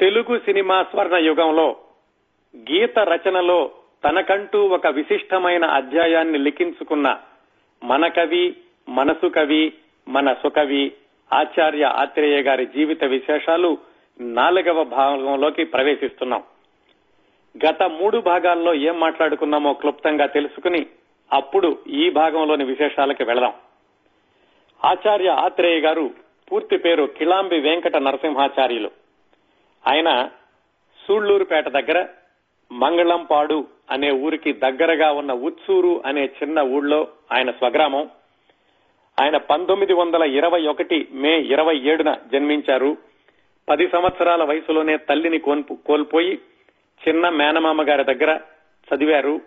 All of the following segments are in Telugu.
తెలుగు సినిమా స్వర్ణ యుగంలో గీత రచనలో తనకంటూ ఒక విశిష్టమైన అధ్యాయాన్ని లిఖించుకున్న మన కవి మనసు కవి మన సుకవి ఆచార్య ఆత్రేయ గారి జీవిత విశేషాలు నాలుగవ భాగంలోకి ప్రవేశిస్తున్నాం. గత మూడు భాగాల్లో ఏం మాట్లాడుకున్నామో క్లుప్తంగా తెలుసుకుని అప్పుడు ఈ భాగంలోని విశేషాలకి వెళదాం. ఆచార్య ఆత్రేయ గారు పూర్తి పేరు కిలాంబి వెంకట నరసింహాచార్యులు. ఆయన సూళ్ళూరుపేట దగ్గర మంగళంపాడు అనే ఊరికి దగ్గరగా ఉన్న ఉత్సూరు అనే చిన్న ఊళ్ళో ఆయన స్వగ్రామం. ఆయన పంతొమ్మిది వందల ఇరవై ఒకటి మే ఇరవై ఏడున జన్మించారు. పది సంవత్సరాల వయసులోనే తల్లిని కోల్పోయి చిన్న మేనమామ గారి దగ్గర చదివారు.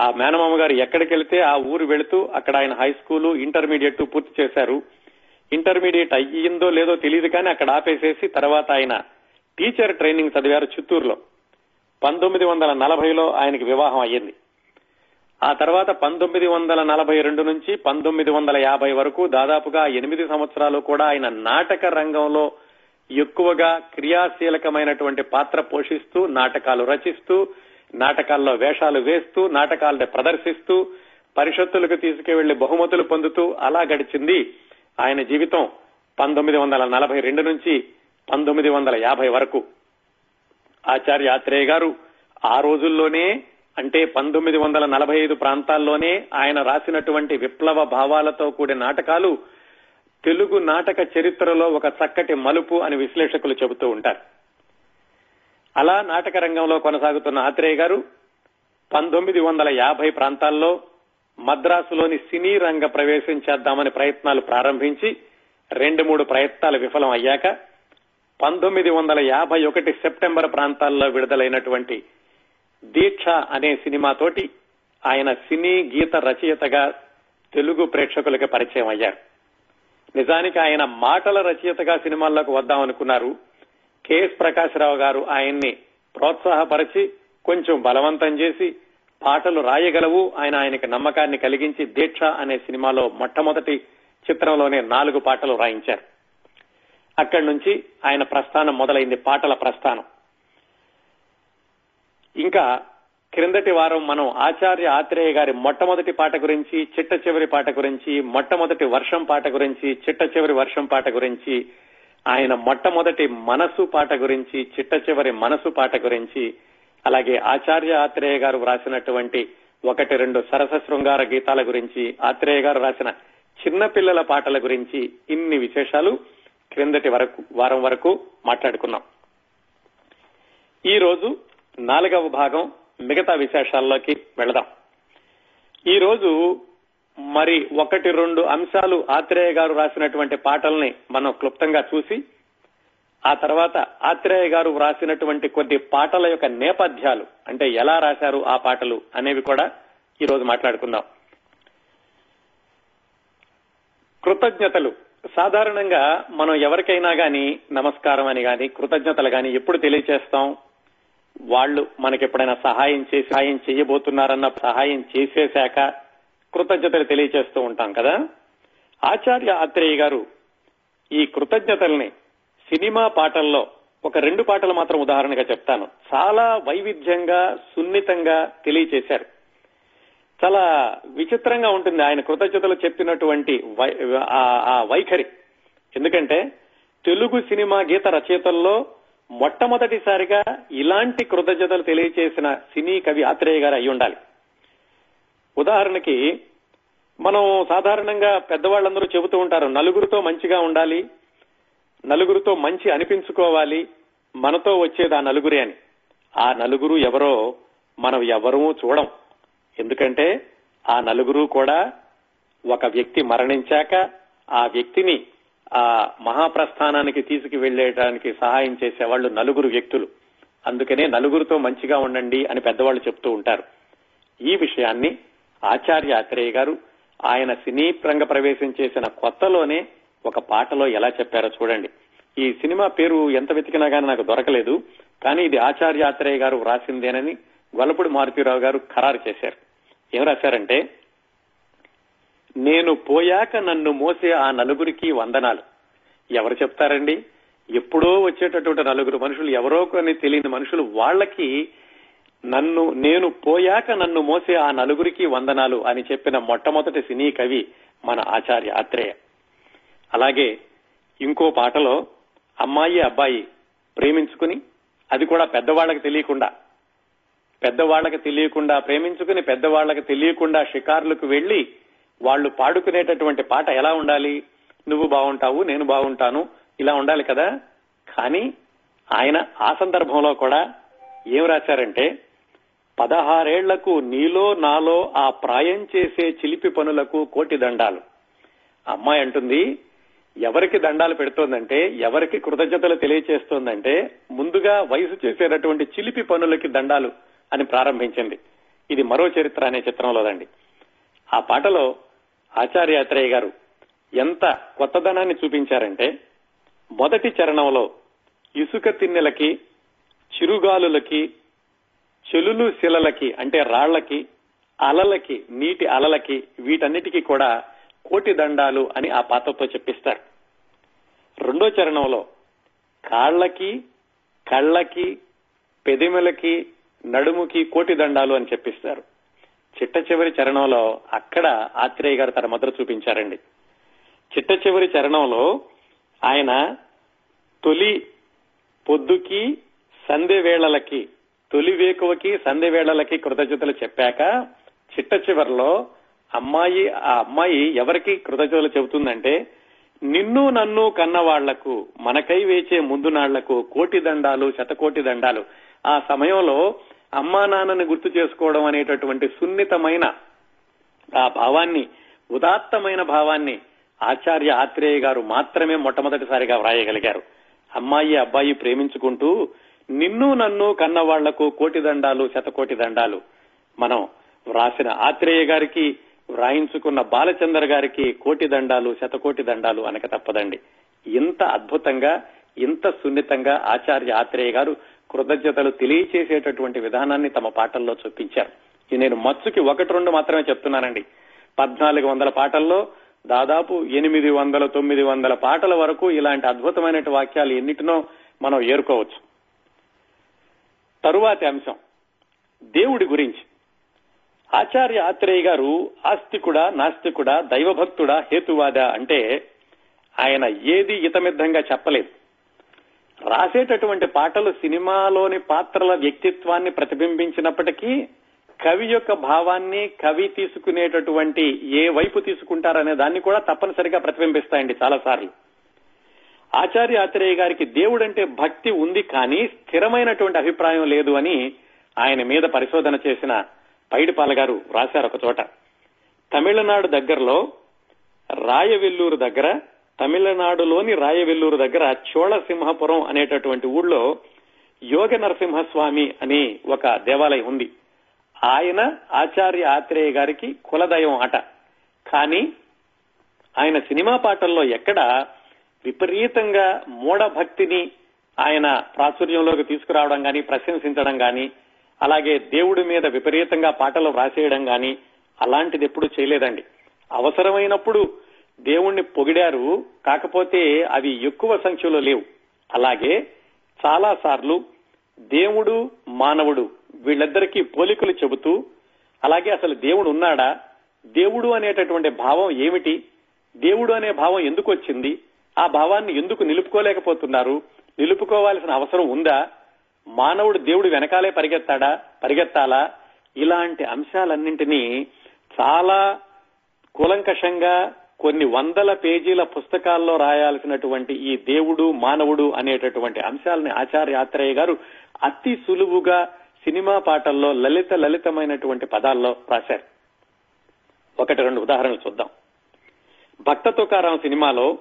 ఆ మేనమామ గారు ఎక్కడికి వెళితే ఆ ఊరు వెళుతూ అక్కడ ఆయన హై స్కూలు ఇంటర్మీడియట్ పూర్తి చేశారు. ఇంటర్మీడియట్ అయ్యిందో లేదో తెలియదు కానీ అక్కడ ఆపేసేసి తర్వాత ఆయన టీచర్ ట్రైనింగ్ చదివారు చిత్తూరులో. పంతొమ్మిది వందల నలభైలో ఆయనకి వివాహం అయ్యింది. ఆ తర్వాత పంతొమ్మిది వందల నలభై రెండు నుంచి పంతొమ్మిది వందల యాభై వరకు దాదాపుగా ఎనిమిది సంవత్సరాలు కూడా ఆయన నాటక రంగంలో ఎక్కువగా క్రియాశీలకమైనటువంటి పాత్ర పోషిస్తూ నాటకాలు రచిస్తూ నాటకాల్లో వేషాలు వేస్తూ నాటకాలను ప్రదర్శిస్తూ పరిషత్తులకు తీసుకువెళ్ళి బహుమతులు పొందుతూ అలా గడిచింది ఆయన జీవితం. పంతొమ్మిది వందల నలభై రెండు నుంచి పంతొమ్మిది వందల యాభై వరకు. ఆచార్య ఆత్రేయ గారు ఆ రోజుల్లోనే అంటే పంతొమ్మిది వందల నలభై ఐదు ప్రాంతాల్లోనే ఆయన రాసినటువంటి విప్లవ భావాలతో కూడిన నాటకాలు తెలుగు నాటక చరిత్రలో ఒక చక్కటి మలుపు అని విశ్లేషకులు చెబుతూ ఉంటారు. అలా నాటక రంగంలో కొనసాగుతున్న ఆత్రేయ గారు పంతొమ్మిది వందల యాభై ప్రాంతాల్లో మద్రాసులోని సినీ రంగ ప్రవేశం చేద్దామని ప్రయత్నాలు ప్రారంభించి రెండు మూడు ప్రయత్నాలు విఫలం అయ్యాక పంతొమ్మిది వందల యాభై ఒకటి సెప్టెంబర్ ప్రాంతాల్లో విడుదలైనటువంటి దీక్ష అనే సినిమాతోటి ఆయన సినీ గీత రచయితగా తెలుగు ప్రేక్షకులకు పరిచయం అయ్యారు. నిజానికి ఆయన మాటల రచయితగా సినిమాల్లోకి వద్దామనుకున్నారు. కెఎస్ ప్రకాశరావు గారు ఆయన్ని ప్రోత్సాహపరిచి కొంచెం బలవంతం చేసి పాటలు రాయగలవు ఆయన ఆయనకి నమ్మకాన్ని కలిగించి దీక్ష అనే సినిమాలో మొట్టమొదటి చిత్రంలోనే నాలుగు పాటలు రాయించారు. అక్కడి నుంచి ఆయన ప్రస్థానం మొదలైంది పాటల ప్రస్థానం. ఇంకా క్రిందటి వారం మనం ఆచార్య ఆత్రేయ గారి మొట్టమొదటి పాట గురించి చిట్ట చివరి పాట గురించి మొట్టమొదటి వర్షం పాట గురించి చిట్ట చివరి వర్షం పాట గురించి ఆయన మొట్టమొదటి మనసు పాట గురించి చిట్ట చివరి మనసు పాట గురించి అలాగే ఆచార్య ఆత్రేయ గారు వ్రాసినటువంటి ఒకటి రెండు సరస శృంగార గీతాల గురించి ఆత్రేయ గారు రాసిన చిన్నపిల్లల పాటల గురించి ఇన్ని విశేషాలు. క్రిందటి వరకు వారం వరకు మాట్లాడుకున్నాం. ఈ రోజు నాలుగవ భాగం మిగతా విశేషాల్లోకి వెళదాం. ఈ రోజు మరి ఒకటి రెండు అంశాలు ఆత్రేయ గారు రాసినటువంటి పాటల్ని మనం క్లుప్తంగా చూసి ఆ తర్వాత ఆత్రేయ గారు రాసినటువంటి కొద్ది పాటల యొక్క నేపథ్యాలు అంటే ఎలా రాశారు ఆ పాటలు అనేవి కూడా ఈ రోజు మాట్లాడుకుందాం. కృతజ్ఞతలు. సాధారణంగా మనం ఎవరికైనా గాని నమస్కారం అని గాని కృతజ్ఞతలు గాని ఎప్పుడు తెలియచేస్తాం? వాళ్ళు మనకి ఎప్పుడైనా సహాయం చేసి సహాయం చేయబోతున్నారన్న సహాయం చేసేశాక కృతజ్ఞతలు తెలియచేస్తూ ఉంటాం కదా? ఆచార్య ఆత్రేయ గారు ఈ కృతజ్ఞతల్ని సినిమా పాటల్లో ఒక రెండు పాటలు మాత్రం ఉదాహరణగా చెప్తాను. చాలా వైవిధ్యంగా సున్నితంగా తెలియచేశారు. చాలా విచిత్రంగా ఉంటుంది ఆయన కృతజ్ఞతలు చెప్పినటువంటి ఆ వైఖరి. ఎందుకంటే తెలుగు సినిమా గీత రచయితల్లో మొట్టమొదటిసారిగా ఇలాంటి కృతజ్ఞతలు తెలియజేసిన సినీ కవి ఆత్రేయ గారు అయి ఉండాలి. ఉదాహరణకి మనం సాధారణంగా పెద్దవాళ్ళందరూ చెబుతూ ఉంటారు నలుగురితో మంచిగా ఉండాలి నలుగురితో మంచి అనిపించుకోవాలి మనతో వచ్చేది ఆ నలుగురే అని. ఆ నలుగురు ఎవరో మనం ఎవరూ చూడం. ఎందుకంటే ఆ నలుగురు కూడా ఒక వ్యక్తి మరణించాక ఆ వ్యక్తిని ఆ మహాప్రస్థానానికి తీసుకువెళ్ళేయడానికి సహాయం చేసేవాళ్ళు నలుగురు వ్యక్తులు. అందుకనే నలుగురితో మంచిగా ఉండండి అని పెద్దవాళ్ళు చెప్తూ ఉంటారు. ఈ విషయాన్ని ఆచార్య ఆత్రేయ గారు ఆయన సినీ రంగ ప్రవేశం చేసిన కొత్తలోనే ఒక పాటలో ఎలా చెప్పారో చూడండి. ఈ సినిమా పేరు ఎంత వెతికినా కానీ నాకు దొరకలేదు కానీ ఇది ఆచార్య ఆత్రేయ గారు వ్రాసిందేనని గొల్లపూడి మారుతీరావు గారు ఖరారు చేశారు. ఏం రాశారంటే నేను పోయాక నన్ను మోసే ఆ నలుగురికి వందనాలు. ఎవరు చెప్తారండి? ఎప్పుడో వచ్చేటటువంటి నలుగురు మనుషులు ఎవరో కొన్ని తెలియని మనుషులు వాళ్ళకి నన్ను నేను పోయాక నన్ను మోసే ఆ నలుగురికి వందనాలు అని చెప్పిన మొట్టమొదటి సినీ కవి మన ఆచార్య ఆత్రేయ అలాగే ఇంకో పాటలో అమ్మాయి అబ్బాయి ప్రేమించుకుని అది కూడా పెద్దవాళ్ళకి తెలియకుండా పెద్దవాళ్ళకి తెలియకుండా ప్రేమించుకుని పెద్దవాళ్ళకి తెలియకుండా షికారులకు వెళ్ళి వాళ్ళు పాడుకునేటటువంటి పాట ఎలా ఉండాలి? నువ్వు బాగుంటావు నేను బాగుంటాను ఇలా ఉండాలి కదా? కానీ ఆయన ఆ సందర్భంలో కూడా ఏం రాశారంటే పదహారేళ్ళకు నీలో నాలో ఆ ప్రాయం చేసే చిలిపి పనులకు కోటి దండాలు. అమ్మాయి అంటుంది ఎవరికి దండాలు పెడుతోందంటే ఎవరికి కృతజ్ఞతలు తెలియచేస్తోందంటే ముందుగా వయసు చేసేటటువంటి చిలిపి పనులకి దండాలు అని ప్రారంభించింది. ఇది మరో చరిత్ర అనే చిత్రంలోదండి ఆ పాటలో ఆచార్యాత్రేయ గారు ఎంత కొత్తదనాన్ని చూపించారంటే మొదటి చరణంలో ఇసుక తిన్నెలకి చిరుగాలులకి చెలులు శిలలకి అంటే రాళ్ళకి అలలకి నీటి అలలకి వీటన్నిటికీ కూడా కోటి దండాలు అని ఆ పాత్రతో చెప్పిస్తారు. రెండో చరణంలో కాళ్ళకి కళ్ళకి పెదిమలకి నడుముకి కోటి దండాలు అని చెప్పిస్తారు. చిట్ట చివరి చరణంలో అక్కడ ఆత్రేయ గారు తన ముద్ర చూపించారండి. చిట్ట చివరి చరణంలో ఆయన తొలి పొద్దుకి సంధ్య వేళలకి తొలి వేకువకి సంధ్య వేళలకి కృతజ్ఞతలు చెప్పాక చిట్ట చివరిలో అమ్మాయి ఆ అమ్మాయి ఎవరికి కృతజ్ఞతలు చెబుతుందంటే నిన్ను నన్ను కన్న వాళ్ళకు మనకై వేచే ముందు నాళ్ళకు కోటి దండాలు శతకోటి దండాలు. ఆ సమయంలో అమ్మా నాన్నని గుర్తు చేసుకోవడం అనేటటువంటి సున్నితమైన ఆ భావాన్ని ఉదాత్తమైన భావాన్ని ఆచార్య ఆత్రేయ గారు మాత్రమే మొట్టమొదటిసారిగా వ్రాయగలిగారు. అమ్మాయి అబ్బాయి ప్రేమించుకుంటూ నిన్ను నన్ను కన్న వాళ్ళకు కోటి దండాలు శతకోటి దండాలు మనం వ్రాసిన ఆత్రేయ గారికి వ్రాయించుకున్న బాలచంద్ర గారికి కోటి దండాలు శతకోటి దండాలు అనక తప్పదండి. ఇంత అద్భుతంగా ఇంత సున్నితంగా ఆచార్య ఆత్రేయ గారు కృతజ్ఞతలు తెలియచేసేటటువంటి విధానాన్ని తమ పాటల్లో చూపించారు. నేను మత్సుకి ఒకటి రెండు మాత్రమే చెప్తున్నానండి. పద్నాలుగు వందల పాటల్లో దాదాపు ఎనిమిది వందల తొమ్మిది వందల పాటల వరకు ఇలాంటి అద్భుతమైన వాక్యాలు ఎన్నిటినో మనం ఏరుకోవచ్చు. తరువాతి అంశం. దేవుడి గురించి. ఆచార్య ఆత్రేయ గారు ఆస్తికుడా నాస్తికుడా దైవభక్తుడా హేతువాద అంటే ఆయన ఏది ఇతమిద్దంగా చెప్పలేదు. రాసేటటువంటి పాటలు సినిమాలోని పాత్రల వ్యక్తిత్వాన్ని ప్రతిబింబించినప్పటికీ కవి యొక్క భావాన్ని కవి తీసుకునేటటువంటి ఏ వైపు తీసుకుంటారనే దాన్ని కూడా తప్పనిసరిగా ప్రతిబింబిస్తాయండి చాలా సార్లు ఆచార్య ఆత్రేయ గారికి దేవుడంటే భక్తి ఉంది కానీ స్థిరమైనటువంటి అభిప్రాయం లేదు అని ఆయన మీద పరిశోధన చేసిన పైడిపాల గారు రాశారు ఒక చోట. తమిళనాడు దగ్గరలో రాయవెల్లూరు దగ్గర తమిళనాడులోని రాయవెల్లూరు దగ్గర చోళసింహపురం అనేటటువంటి ఊళ్ళో యోగ నరసింహస్వామి అని ఒక దేవాలయం ఉంది. ఆయన ఆచార్య ఆత్రేయ గారికి కులదైవం ఆట కానీ ఆయన సినిమా పాటల్లో ఎక్కడ విపరీతంగా మూఢభక్తిని ఆయన ప్రాచుర్యంలోకి తీసుకురావడం కానీ ప్రశంసించడం కానీ అలాగే దేవుడి మీద విపరీతంగా పాటలు రాసేయడం కానీ అలాంటిది ఎప్పుడు చేయలేదండి. అవసరమైనప్పుడు దేవుణ్ణి పొగిడారు కాకపోతే అవి ఎక్కువ సంఖ్యలో లేవు. అలాగే చాలా సార్లు దేవుడు మానవుడు వీళ్ళిద్దరికీ పోలికలు చెబుతూ అలాగే అసలు దేవుడు ఉన్నాడా దేవుడు అనేటటువంటి భావం ఏమిటి దేవుడు అనే భావం ఎందుకు వచ్చింది ఆ భావాన్ని ఎందుకు నిలుపుకోలేకపోతున్నారు నిలుపుకోవాల్సిన అవసరం ఉందా మానవుడు దేవుడు వెనకాలే పరిగెత్తాడా పరిగెత్తాలా ఇలాంటి అంశాలన్నింటినీ చాలా కూలంకషంగా కొన్ని వందల పేజీల పుస్తకాల్లో రాయాల్సినటువంటి ఈ దేవుడు మానవుడు అనేటటువంటి అంశాలని ఆచార్య ఆత్రేయ గారు అతి సులువుగా సినిమా పాటల్లో లలిత లలితమైనటువంటి పదాల్లో రాశారు. ఒకటి రెండు ఉదాహరణలు చూద్దాం. భక్త తుకారాం సినిమాలో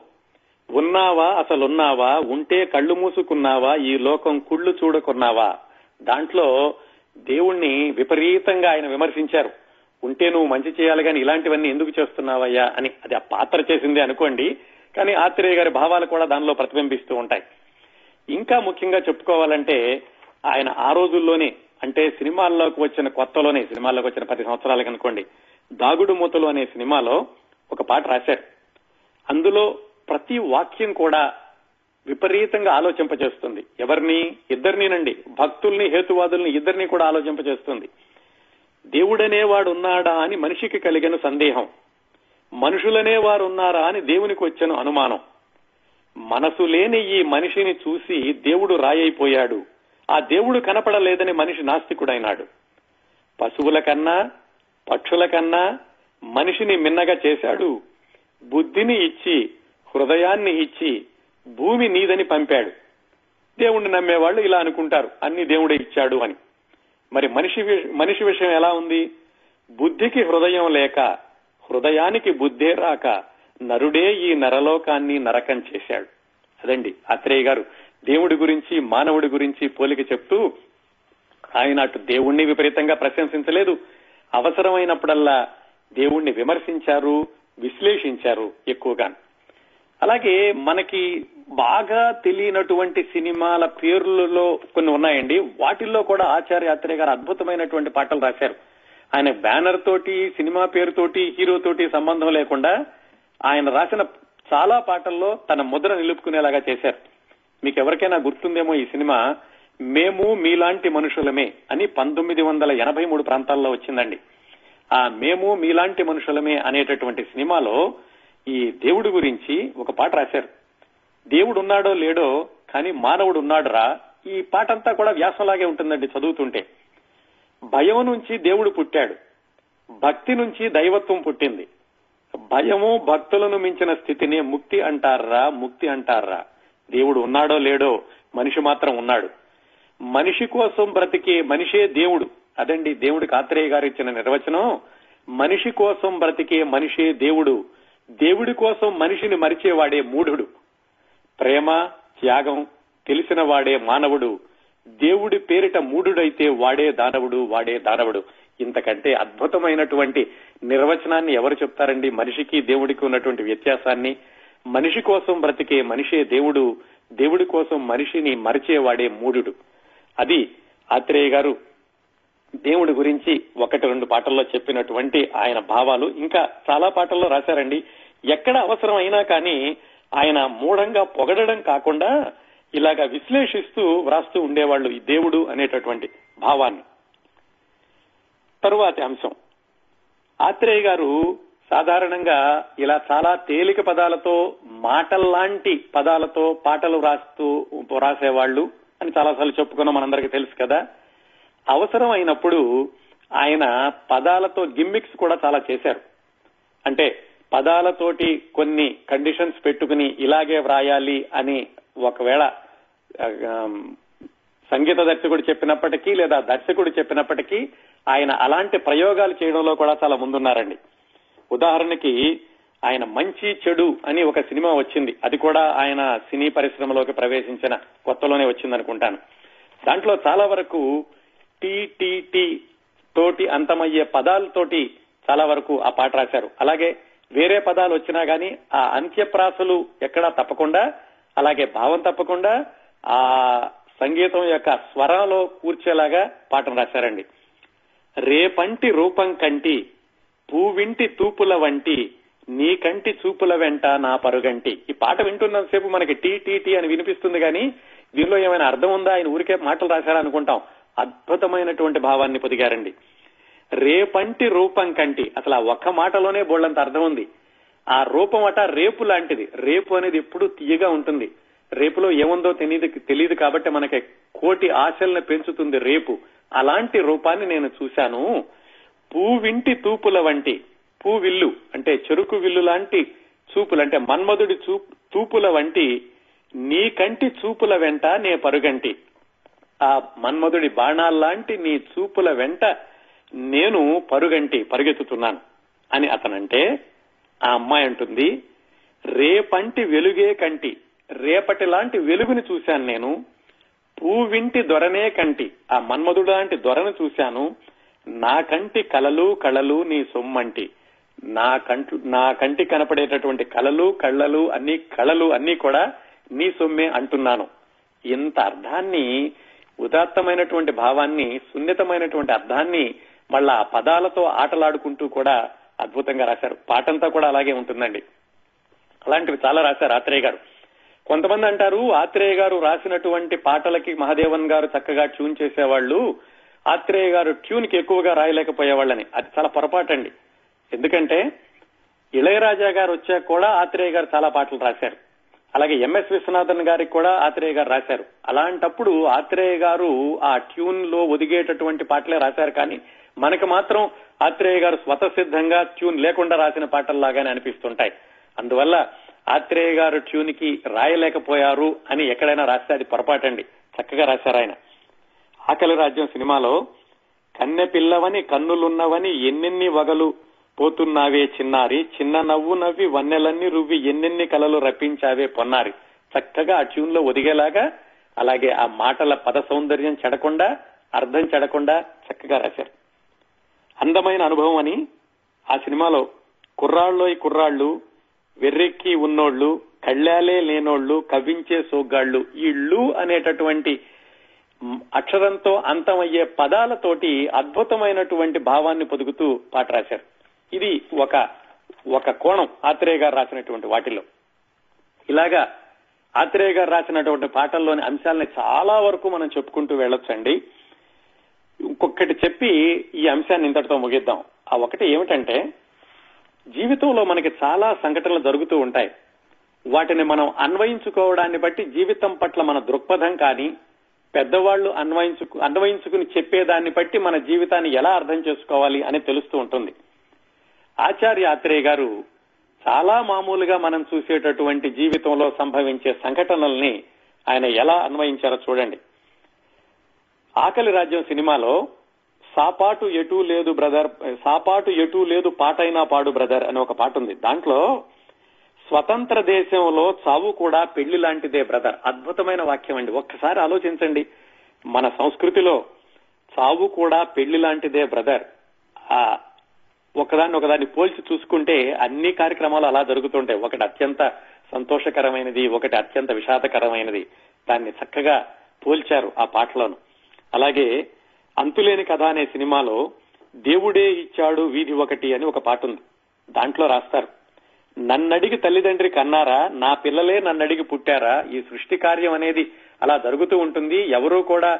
ఉన్నావా అసలున్నావా ఉంటే కళ్ళు మూసుకున్నావా ఈ లోకం కుళ్ళు చూడకున్నావా? దాంట్లో దేవుణ్ణి విపరీతంగా ఆయన విమర్శించారు. ఉంటే నువ్వు మంచి చేయాలి కానీ ఇలాంటివన్నీ ఎందుకు చేస్తున్నావయ్యా అని అది ఆ పాత్ర చేసిందే అనుకోండి. కానీ ఆత్రేయ గారి భావాలు కూడా దానిలో ప్రతిబింబిస్తూ ఉంటాయి. ఇంకా ముఖ్యంగా చెప్పుకోవాలంటే ఆయన ఆ రోజుల్లోనే అంటే సినిమాల్లోకి వచ్చిన కొత్తలోనే సినిమాల్లోకి వచ్చిన పది సంవత్సరాలకి అనుకోండి దాగుడు మూతలు అనే సినిమాలో ఒక పాట రాశారు. అందులో ప్రతి వాక్యం కూడా విపరీతంగా ఆలోచింపచేస్తుంది ఎవరిని? ఇద్దరినినండి. భక్తుల్ని హేతువాదుల్ని ఇద్దరిని కూడా ఆలోచింపచేస్తుంది దేవుడనేవాడు ఉన్నాడా అని మనిషికి కలిగిన సందేహం. మనుషులనే వారు ఉన్నారా అని దేవునికి వచ్చిన అనుమానం. మనసు లేని ఈ మనిషిని చూసి దేవుడు రాయైపోయాడు. ఆ దేవుడు కనపడలేదని మనిషి నాస్తికుడైనాడు. పశువుల కన్నా పక్షుల కన్నా మనిషిని మిన్నగా చేశాడు. బుద్ధిని ఇచ్చి హృదయాన్ని ఇచ్చి భూమి నీదని పంపాడు. దేవుణ్ణి నమ్మేవాళ్ళు ఇలా అనుకుంటారు. అన్ని దేవుడే ఇచ్చాడు అని. మరి మనిషి మనిషి విషయం ఎలా ఉంది? బుద్ధికి హృదయం లేక హృదయానికి బుద్ధే రాక నరుడే ఈ నరలోకాన్ని నరకం చేశాడు. అదండి ఆత్రేయ గారు. దేవుడి గురించి మానవుడి గురించి పోలిక చెప్తూ ఆయన అటు దేవుణ్ణి విపరీతంగా ప్రశంసించలేదు. అవసరమైనప్పుడల్లా దేవుణ్ణి విమర్శించారు విశ్లేషించారు ఎక్కువగా అలాగే మనకి బాగా తెలియనటువంటి సినిమాల పేర్లలో కొన్ని ఉన్నాయండి. వాటిల్లో కూడా ఆచార్య ఆత్రేయ గారు అద్భుతమైనటువంటి పాటలు రాశారు. ఆయన బ్యానర్ తోటి సినిమా పేరుతోటి హీరో తోటి సంబంధం లేకుండా ఆయన రాసిన చాలా పాటల్లో తన ముద్ర నిలుపుకునేలాగా చేశారు. మీకు ఎవరికైనా గుర్తుందేమో ఈ సినిమా మేము మీలాంటి మనుషులమే అని పంతొమ్మిది వందల ఎనభై మూడు ప్రాంతాల్లో వచ్చిందండి. ఆ మేము మీలాంటి మనుషులమే అనేటటువంటి సినిమాలో ఈ దేవుడి గురించి ఒక పాట రాశారు. దేవుడు ఉన్నాడో లేడో కానీ మానవుడు ఉన్నాడురా ఈ పాట అంతా కూడా వ్యాసంలాగే ఉంటుందండి చదువుతుంటే. భయం నుంచి దేవుడు పుట్టాడు. భక్తి నుంచి దైవత్వం పుట్టింది. భయము భక్తులను మించిన స్థితిని ముక్తి అంటారా ముక్తి అంటారా? దేవుడు ఉన్నాడో లేడో మనిషి మాత్రం ఉన్నాడు. మనిషి కోసం బ్రతికే మనిషే దేవుడు. అదండి దేవుడికి ఆత్రేయ గారు ఇచ్చిన నిర్వచనం. మనిషి కోసం బ్రతికే మనిషే దేవుడు. దేవుడి కోసం మనిషిని మరిచేవాడే మూఢుడు. ప్రేమ త్యాగం తెలిసిన వాడే మానవుడు. దేవుడి పేరిట మూఢుడైతే వాడే దానవుడు వాడే దానవుడు. ఇంతకంటే అద్భుతమైనటువంటి నిర్వచనాన్ని ఎవరు చెప్తారండి? మనిషికి దేవుడికి ఉన్నటువంటి వ్యత్యాసాన్ని. మనిషి కోసం బ్రతికే మనిషే దేవుడు. దేవుడి కోసం మనిషిని మరిచేవాడే మూఢుడు. అది ఆత్రేయ గారు దేవుడి గురించి ఒకటి రెండు పాటల్లో చెప్పినటువంటి ఆయన భావాలు. ఇంకా చాలా పాటల్లో రాశారండి. ఎక్కడ అవసరం అయినా కానీ ఆయన మూఢంగా పొగడడం కాకుండా ఇలాగా విశ్లేషిస్తూ వ్రాస్తూ ఉండేవాళ్ళు ఈ దేవుడు అనేటటువంటి భావాన్ని. తరువాతి అంశం. ఆత్రేయ గారు సాధారణంగా ఇలా చాలా తేలిక పదాలతో మాటల్లాంటి పదాలతో పాటలు రాస్తూ రాసేవాళ్ళు అని చాలాసార్లు చెప్పుకున్నాం మనందరికీ తెలుసు కదా. అవసరం అయినప్పుడు ఆయన పదాలతో గిమ్మిక్స్ కూడా చాలా చేశారు. అంటే పదాలతోటి కొన్ని కండిషన్స్ పెట్టుకుని ఇలాగే వ్రాయాలి అని ఒకవేళ సంగీత దర్శకుడు చెప్పినప్పటికీ లేదా దర్శకుడు చెప్పినప్పటికీ ఆయన అలాంటి ప్రయోగాలు చేయడంలో కూడా చాలా ముందున్నారండి. ఉదాహరణకి ఆయన మంచి చెడు అని ఒక సినిమా వచ్చింది. అది కూడా ఆయన సినీ పరిశ్రమలోకి ప్రవేశించిన కొత్తలోనే వచ్చింది అనుకుంటాను దాంట్లో చాలా వరకు టీటీటీ తోటి అంతమయ్యే పదాలతోటి చాలా వరకు ఆ పాట రాశారు. అలాగే వేరే పదాలు వచ్చినా గాని ఆ అంత్యప్రాసలు ఎక్కడా తప్పకుండా అలాగే భావం తప్పకుండా ఆ సంగీతం యొక్క స్వరంలో కూర్చేలాగా పాటను రాశారండి. రేపంటి రూపం కంటి పూవింటి తూపుల వంటి నీ కంటి చూపుల వెంట నా పరుగంటి. ఈ పాట వింటున్నంతసేపు మనకి టీ టీ టీ అని వినిపిస్తుంది కానీ దీనిలో ఏమైనా అర్థం ఉందా? ఆయన ఊరికే మాటలు రాశారా అనుకుంటాం అద్భుతమైనటువంటి భావాన్ని పొదిగారండి. రేపంటి రూపం కంటి. అసలు ఆ ఒక్క మాటలోనే బోళ్ళంత అర్థం ఉంది. ఆ రూపం అట రేపు లాంటిది. రేపు అనేది ఎప్పుడు తీయగా ఉంటుంది. రేపులో ఏముందో తెలియదు తెలియదు కాబట్టి మనకి కోటి ఆశల్ని పెంచుతుంది రేపు. అలాంటి రూపాన్ని నేను చూశాను. పూవింటి తూపుల వంటి పూవిల్లు అంటే చెరుకు విల్లు లాంటి చూపులు అంటే మన్మధుడి చూపు తూపుల వంటి నీ కంటి చూపుల వెంట నే పరుగంటి. ఆ మన్మధుడి బాణాల్లాంటి నీ చూపుల వెంట నేను పరుగంటి పరుగెత్తుతున్నాను అని అతనంటే ఆ అమ్మాయి అంటుంది రేపంటి వెలుగే కంటి రేపటి లాంటి వెలుగుని చూశాను నేను. పూవింటి దొరనే కంటి ఆ మన్మధుడు లాంటి దొరను చూశాను. నా కంటి కలలు కళలు నీ సొమ్మంటి. నా కంటి నా కంటి కనపడేటటువంటి కళలు కళ్ళలు అన్ని కళలు అన్ని కూడా నీ సొమ్మే అంటున్నాను. ఇంత అర్థాన్ని ఉదాత్తమైనటువంటి భావాన్ని సున్నితమైనటువంటి అర్థాన్ని మళ్ళా ఆ పదాలతో ఆటలాడుకుంటూ కూడా అద్భుతంగా రాశారు. పాటంతా కూడా అలాగే ఉంటుందండి. అలాంటివి చాలా రాశారు ఆత్రేయ గారు. కొంతమంది అంటారు ఆత్రేయ గారు రాసినటువంటి పాటలకి మహాదేవన్ గారు చక్కగా ట్యూన్ చేసేవాళ్ళు ఆత్రేయ గారు ట్యూన్కి ఎక్కువగా రాయలేకపోయేవాళ్ళని. అది చాలా పొరపాటండి. ఎందుకంటే ఇళయరాజా గారు వచ్చాక కూడా ఆత్రేయ గారు చాలా పాటలు రాశారు. అలాగే ఎంఎస్ విశ్వనాథన్ గారికి కూడా ఆత్రేయ గారు రాశారు. అలాంటప్పుడు ఆత్రేయ గారు ఆ ట్యూన్లో ఒదిగేటటువంటి పాటలే రాశారు కానీ మనకు మాత్రం ఆత్రేయ గారు స్వతసిద్ధంగా ట్యూన్ లేకుండా రాసిన పాటల్లాగానే అనిపిస్తుంటాయి. అందువల్ల ఆత్రేయ గారు ట్యూన్కి రాయలేకపోయారు అని ఎక్కడైనా రాస్తే అది పొరపాటండి. చక్కగా రాశారు ఆయన. ఆకలి రాజ్యం సినిమాలో కన్నె పిల్లవని కన్నులున్నవని ఎన్నెన్ని వగలు పోతున్నావే చిన్నారి చిన్న నవ్వు నవ్వి వన్నెలన్నీ రువ్వి ఎన్నెన్ని కలలు రప్పించావే పొన్నారి. చక్కగా ఆ ట్యూన్లో ఒదిగేలాగా అలాగే ఆ మాటల పద సౌందర్యం చెడకుండా అర్థం చెడకుండా చక్కగా రాశారు. అందమైన అనుభవం అని ఆ సినిమాలో కుర్రాళ్ళోయ్ కుర్రాళ్ళు వెర్రెక్కి ఉన్నోళ్ళు కళ్ళాలే లేనోళ్ళు కవ్వించే సోగ్గాళ్ళు ఈ అనేటటువంటి అక్షరంతో అంతమయ్యే పదాలతోటి అద్భుతమైనటువంటి భావాన్ని పొదుగుతూ పాట రాశారు. ఇది ఒక ఒక కోణం ఆత్రేయ గారు రాసినటువంటి వాటిలో ఇలాగా ఆత్రేయ గారు రాసినటువంటి పాటల్లోని అంశాలని చాలా వరకు మనం చెప్పుకుంటూ వెళ్ళొచ్చండి. ఇంకొకటి చెప్పి ఈ అంశాన్ని ఇంతటితో ముగిద్దాం. ఆ ఒకటి ఏమిటంటే జీవితంలో మనకి చాలా సంఘటనలు జరుగుతూ ఉంటాయి. వాటిని మనం అన్వయించుకోవడాన్ని బట్టి జీవితం పట్ల మన దృక్పథం కానీ పెద్దవాళ్ళు అన్వయించుకు అన్వయించుకుని చెప్పేదాన్ని బట్టి మన జీవితాన్ని ఎలా అర్థం చేసుకోవాలి అని తెలుస్తూ ఉంటుంది. ఆచార్య ఆత్రేయ గారు చాలా మామూలుగా మనం చూసేటటువంటి జీవితంలో సంభవించే సంఘటనల్ని ఆయన ఎలా అన్వయించారో చూడండి. ఆకలి రాజ్యం సినిమాలో సాపాటు ఎటు లేదు బ్రదర్ సాపాటు ఎటూ లేదు పాటైనా పాడు బ్రదర్ అని ఒక పాట ఉంది. దాంట్లో స్వతంత్ర దేశంలో చావు కూడా పెళ్ళి లాంటిదే బ్రదర్. అద్భుతమైన వాక్యం అండి. ఒక్కసారి ఆలోచించండి. మన సంస్కృతిలో చావు కూడా పెళ్ళి లాంటిదే బ్రదర్. ఆ ఒకదాన్ని ఒకదాన్ని పోల్చి చూసుకుంటే అన్ని కార్యక్రమాలు అలా జరుగుతుంటాయి. ఒకటి అత్యంత సంతోషకరమైనది ఒకటి అత్యంత విషాదకరమైనది. దాన్ని చక్కగా పోల్చారు ఆ పాటలోను. అలాగే అంతులేని కథ అనే సినిమాలో దేవుడే ఇచ్చాడు వీధి ఒకటి అని ఒక పాట ఉంది దాంట్లో రాస్తారు నన్నడిగి తల్లిదండ్రి కన్నారా నా పిల్లలే నన్నడిగి పుట్టారా ఈ సృష్టి కార్యం అనేది అలా జరుగుతూ ఉంటుంది ఎవరూ కూడా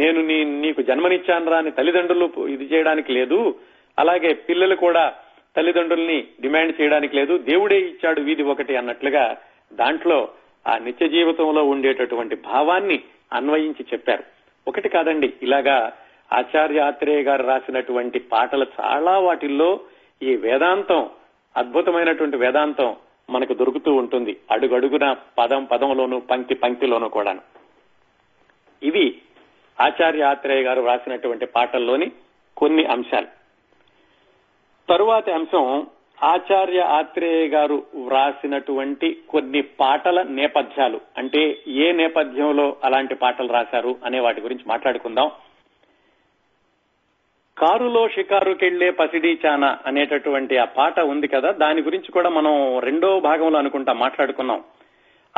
నేను నీ నీకు జన్మనిచ్చానరా అని తల్లిదండ్రులు ఇది చేయడానికి లేదు అలాగే పిల్లలు కూడా తల్లిదండ్రుల్ని డిమాండ్ చేయడానికి లేదు దేవుడే ఇచ్చాడు వీధి ఒకటి అన్నట్లుగా దాంట్లో ఆ నిత్య జీవితంలో ఉండేటటువంటి భావాన్ని అన్వయించి చెప్పారు. ఒకటి కాదండి. ఇలాగా ఆచార్య ఆత్రేయ గారు రాసినటువంటి పాటలు చాలా వాటిల్లో ఈ వేదాంతం అద్భుతమైనటువంటి వేదాంతం మనకు దొరుకుతూ ఉంటుంది. అడుగడుగున పదం పదంలోను పంక్తి పంక్తిలోను కూడాను. ఇవి ఆచార్య ఆత్రేయ గారు రాసినటువంటి పాటల్లోని కొన్ని అంశాలు. తరువాతి అంశం ఆచార్య ఆత్రేయ గారు వ్రాసినటువంటి కొన్ని పాటల నేపథ్యాలు అంటే ఏ నేపథ్యంలో అలాంటి పాటలు రాశారు అనే వాటి గురించి మాట్లాడుకుందాం. కారులో షికారుకెళ్ళే పసిడి చానా అనేటటువంటి ఆ పాట ఉంది కదా దాని గురించి కూడా మనం రెండో భాగంలో అనుకుంటా మాట్లాడుకున్నాం.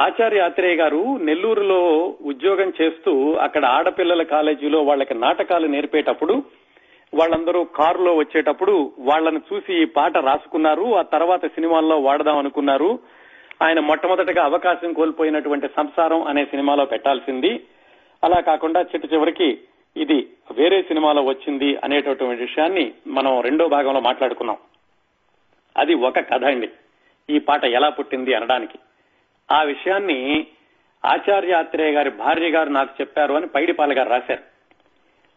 ఆచార్య ఆత్రేయ గారు నెల్లూరులో ఉద్యోగం చేస్తూ అక్కడ ఆడపిల్లల కాలేజీలో వాళ్ళకి నాటకాలు నేర్పేటప్పుడు వాళ్ళందరూ కారులో వచ్చేటప్పుడు వాళ్ళని చూసి ఈ పాట రాసుకున్నారు. ఆ తర్వాత సినిమాల్లో వాడదాం అనుకున్నారు. ఆయన మొట్టమొదటిగా అవకాశం కోల్పోయినటువంటి సంసారం అనే సినిమాలో పెట్టాల్సింది. అలా కాకుండా చిట్ట చివరికి ఇది వేరే సినిమాలో వచ్చింది అనేటటువంటి విషయాన్ని మనం రెండో భాగంలో మాట్లాడుకున్నాం. అది ఒక కథ అండి. ఈ పాట ఎలా పుట్టింది అనడానికి. ఆ విషయాన్ని ఆచార్య ఆత్రేయ గారి భార్య గారు నాకు చెప్పారు అని పైడిపాల గారు రాశారు.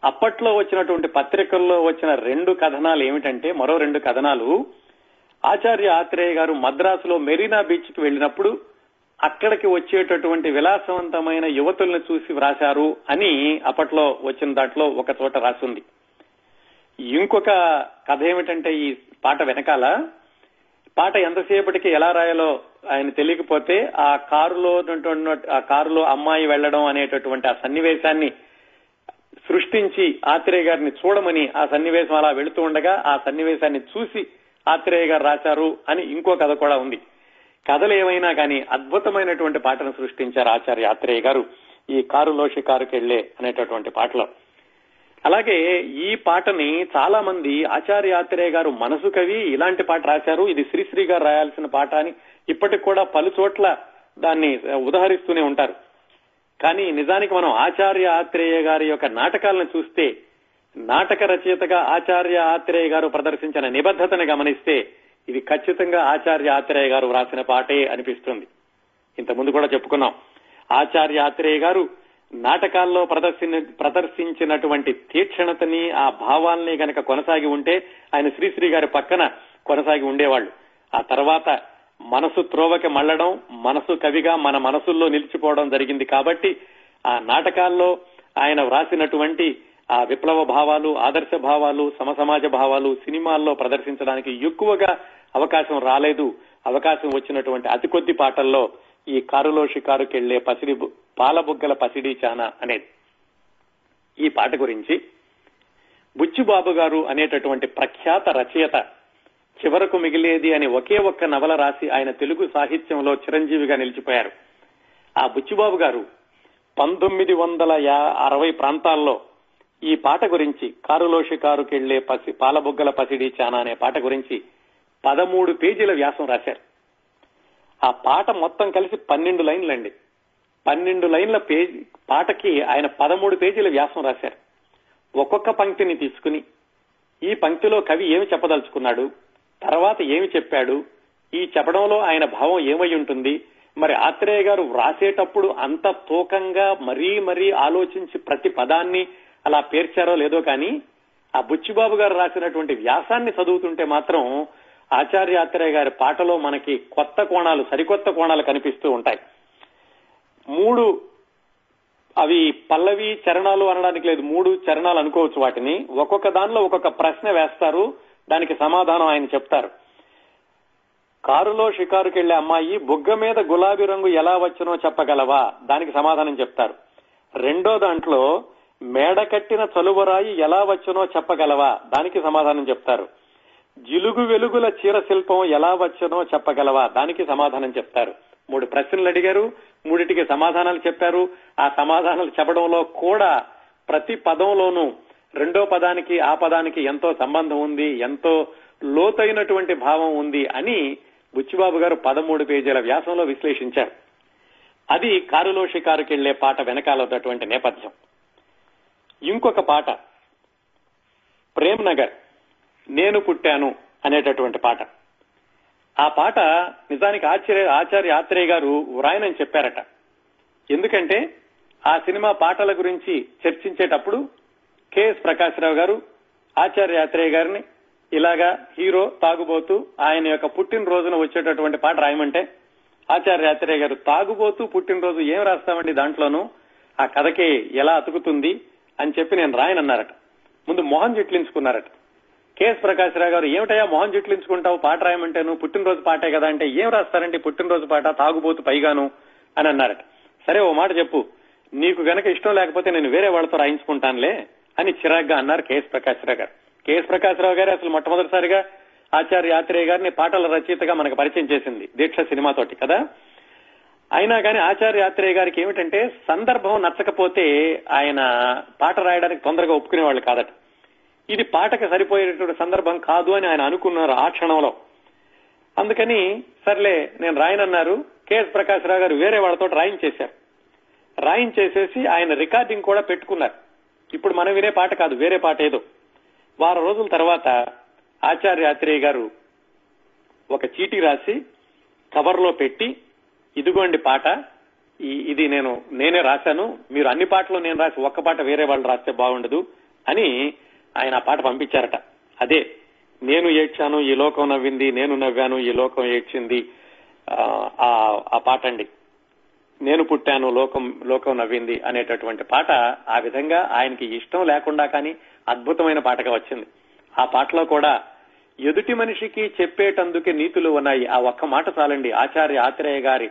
అప్పట్లో వచ్చినటువంటి పత్రికల్లో వచ్చిన రెండు కథనాలు ఏమిటంటే మరో రెండు కథనాలు. ఆచార్య ఆత్రేయ గారు మద్రాసులో మెరీనా బీచ్కి వెళ్ళినప్పుడు అక్కడికి వచ్చేటటువంటి విలాసవంతమైన యువతుల్ని చూసి వ్రాశారు అని అప్పట్లో వచ్చిన దాంట్లో ఒక చోట రాసింది. ఇంకొక కథ ఏమిటంటే ఈ పాట వెనకాల పాట ఎంతసేపటికి ఎలా రాయాలో ఆయన తెలియకపోతే ఆ కారులో ఆ కారులో అమ్మాయి వెళ్ళడం అనేటటువంటి ఆ సన్నివేశాన్ని సృష్టించి ఆత్రేయ గారిని చూడమని ఆ సన్నివేశం అలా వెళుతూ ఉండగా ఆ సన్నివేశాన్ని చూసి ఆత్రేయ గారు రాశారు అని ఇంకో కథ కూడా ఉంది. కథలు ఏమైనా కానీ అద్భుతమైనటువంటి పాటను సృష్టించారు ఆచార్య ఆత్రేయ గారు. ఈ కారులో షికారుకెళ్ళే అనేటటువంటి పాటలో. అలాగే ఈ పాటని చాలా మంది ఆచార్య ఆత్రేయ గారు మనసు కవి ఇలాంటి పాట రాశారు. ఇది శ్రీశ్రీ గారు రాయాల్సిన పాట అని ఇప్పటికి కూడా పలు చోట్ల దాన్ని ఉదహరిస్తూనే ఉంటారు. కానీ నిజానికి మనం ఆచార్య ఆత్రేయ గారి యొక్క నాటకాలను చూస్తే నాటక రచయితగా ఆచార్య ఆత్రేయ గారు ప్రదర్శించిన నిబద్ధతను గమనిస్తే ఇది ఖచ్చితంగా ఆచార్య ఆత్రేయ గారు వ్రాసిన పాటే అనిపిస్తుంది. ఇంతకుముందు ముందు కూడా చెప్పుకున్నాం. ఆచార్య ఆత్రేయ గారు నాటకాల్లో ప్రదర్శన ప్రదర్శించినటువంటి తీక్షణతని ఆ భావాల్ని గనక కొనసాగి ఉంటే ఆయన శ్రీశ్రీ గారి పక్కన కొనసాగి ఉండేవాళ్ళు. ఆ తర్వాత మనసు త్రోవకి మళ్ళడం మనసు కవిగా మన మనసుల్లో నిలిచిపోవడం జరిగింది కాబట్టి ఆ నాటకాల్లో ఆయన వ్రాసినటువంటి ఆ విప్లవ భావాలు ఆదర్శ భావాలు సమసమాజ భావాలు సినిమాల్లో ప్రదర్శించడానికి ఎక్కువగా అవకాశం రాలేదు. అవకాశం వచ్చినటువంటి అతి కొద్ది పాటల్లో ఈ కారులో షికారుకెళ్ళే పసిడి పాలబుగ్గల పసిడి చానా అనేది. ఈ పాట గురించి బుచ్చిబాబు గారు అనేటటువంటి ప్రఖ్యాత రచయిత చివరకు మిగిలేది అని ఒకే ఒక్క నవల రాసి ఆయన తెలుగు సాహిత్యంలో చిరంజీవిగా నిలిచిపోయారు. ఆ బుచ్చిబాబు గారు పంతొమ్మిది వందల అరవై ప్రాంతాల్లో ఈ పాట గురించి కారులో షికారుకెళ్ళే పసి పాలబుగ్గల పసిడి చానా అనే పాట గురించి పదమూడు పేజీల వ్యాసం రాశారు. ఆ పాట మొత్తం కలిసి పన్నెండు లైన్లండి. పన్నెండు లైన్ల పేజీ పాటకి ఆయన పదమూడు పేజీల వ్యాసం రాశారు. ఒక్కొక్క పంక్తిని తీసుకుని ఈ పంక్తిలో కవి ఏమి చెప్పదలుచుకున్నాడు? తర్వాత ఏమి చెప్పాడు? ఈ చెప్పడంలో ఆయన భావం ఏమై ఉంటుంది? మరి ఆత్రేయ గారు వ్రాసేటప్పుడు అంత తూకంగా మరీ మరీ ఆలోచించి ప్రతి పదాన్ని అలా పేర్చారో లేదో కానీ ఆ బుచ్చిబాబు గారు రాసినటువంటి వ్యాసాన్ని చదువుతుంటే మాత్రం ఆచార్య ఆత్రేయ గారి పాటలో మనకి కొత్త కోణాలు సరికొత్త కోణాలు కనిపిస్తూ ఉంటాయి. మూడు అవి పల్లవి చరణాలు అనడానికి లేదు మూడు చరణాలు అనుకోవచ్చు వాటిని. ఒక్కొక్క దానిలో ఒక్కొక్క ప్రశ్న వేస్తారు. దానికి సమాధానం ఆయన చెప్తారు. కారులో షికారుకెళ్ళే అమ్మాయి బుగ్గ మీద గులాబీ రంగు ఎలా వచ్చినో చెప్పగలవా? దానికి సమాధానం చెప్తారు. రెండో దాంట్లో మేడ కట్టిన చలువరాయి ఎలా వచ్చినో చెప్పగలవా? దానికి సమాధానం చెప్తారు. జిలుగు వెలుగుల చీర శిల్పం ఎలా వచ్చినో చెప్పగలవా? దానికి సమాధానం చెప్తారు. మూడు ప్రశ్నలు అడిగారు. మూడిటికి సమాధానాలు చెప్పారు. ఆ సమాధానాలు చెప్పడంలో కూడా ప్రతి పదంలోనూ రెండో పదానికి ఆ పదానికి ఎంతో సంబంధం ఉంది ఎంతో లోతైనటువంటి భావం ఉంది అని బుచ్చిబాబు గారు పదమూడు పేజీల వ్యాసంలో విశ్లేషించారు. అది కారులో షికారుకెళ్ళే పాట వెనకాల ఉన్నటువంటి నేపథ్యం. ఇంకొక పాట ప్రేమ్ నగర్ నేను పుట్టాను అనేటటువంటి పాట. ఆ పాట నిజానికి ఆచార్య ఆచార్య ఆత్రేయ గారు వ్రాయనని చెప్పారట. ఎందుకంటే ఆ సినిమా పాటల గురించి చర్చించేటప్పుడు కెఎస్ ప్రకాశ్రావు గారు ఆచార్య యాత్రేయ గారిని ఇలాగా హీరో తాగుబోతూ ఆయన యొక్క పుట్టినరోజున వచ్చేటటువంటి పాట రాయమంటే ఆచార్య యాత్రేయ గారు తాగుబోతూ పుట్టినరోజు ఏం రాస్తామండి దాంట్లోనూ? ఆ కథకి ఎలా అతుకుతుంది అని చెప్పి నేను రాయనన్నారట. ముందు మొహం జిట్లించుకున్నారట. కెఎస్ ప్రకాశ్రావు గారు ఏమిటయా మొహం జిట్లించుకుంటావు? పాట రాయమంటే నువ్వు పుట్టినరోజు పాటే కదా అంటే ఏం రాస్తారండి పుట్టినరోజు పాట? తాగుబోతు పైగాను అని అన్నారట. సరే ఓ మాట చెప్పు. నీకు గనక ఇష్టం లేకపోతే నేను వేరే వాళ్ళతో రాయించుకుంటానులే. అని చిరాగ్గా అన్నారు కెఎస్ ప్రకాశ్రావు గారు. కెఎస్ ప్రకాశ్రావు గారు అసలు మొట్టమొదటిసారిగా ఆచార్య ఆత్రేయ గారిని పాటల రచయితగా మనకు పరిచయం చేసింది దీక్ష సినిమాతోటి కదా? అయినా కానీ ఆచార్య ఆత్రేయ గారికి ఏమిటంటే సందర్భం నచ్చకపోతే ఆయన పాట రాయడానికి తొందరగా ఒప్పుకునేవాళ్ళు కాదట. ఇది పాటకి సరిపోయేటటువంటి సందర్భం కాదు అని ఆయన అనుకున్నారు ఆ క్షణంలో. అందుకని సర్లే నేను రాయనన్నారు. కెఎస్ ప్రకాశ్రావు గారు వేరే వాళ్ళతో రాయించేశారు. రాయించేసేసి ఆయన రికార్డింగ్ కూడా పెట్టుకున్నారు. ఇప్పుడు మనం వినే పాట కాదు వేరే పాట ఏదో. వారం రోజుల తర్వాత ఆచార్య ఆత్రేయ గారు ఒక చీటీ రాసి కవర్లో పెట్టి ఇదిగోండి పాట ఇది నేను నేనే రాశాను మీరు అన్ని పాటలు నేను రాసి ఒక్క పాట వేరే వాళ్ళు రాస్తే బాగుండదు అని ఆయన ఆ పాట పంపించారట. అదే నేను ఏడ్చాను ఈ లోకం నవ్వింది నేను నవ్వాను ఈ లోకం ఏడ్చింది ఆ పాట అండి. నేను పుట్టాను లోకం లోకం నవ్వింది అనేటటువంటి పాట ఆ విధంగా ఆయనకి ఇష్టం లేకుండా కానీ అద్భుతమైన పాటగా వచ్చింది. ఆ పాటలో కూడా ఎదుటి మనిషికి చెప్పేటందుకే నీతులు ఉన్నాయి. ఆ ఒక్క మాట చాలండి. ఆచార్య ఆత్రేయ గారి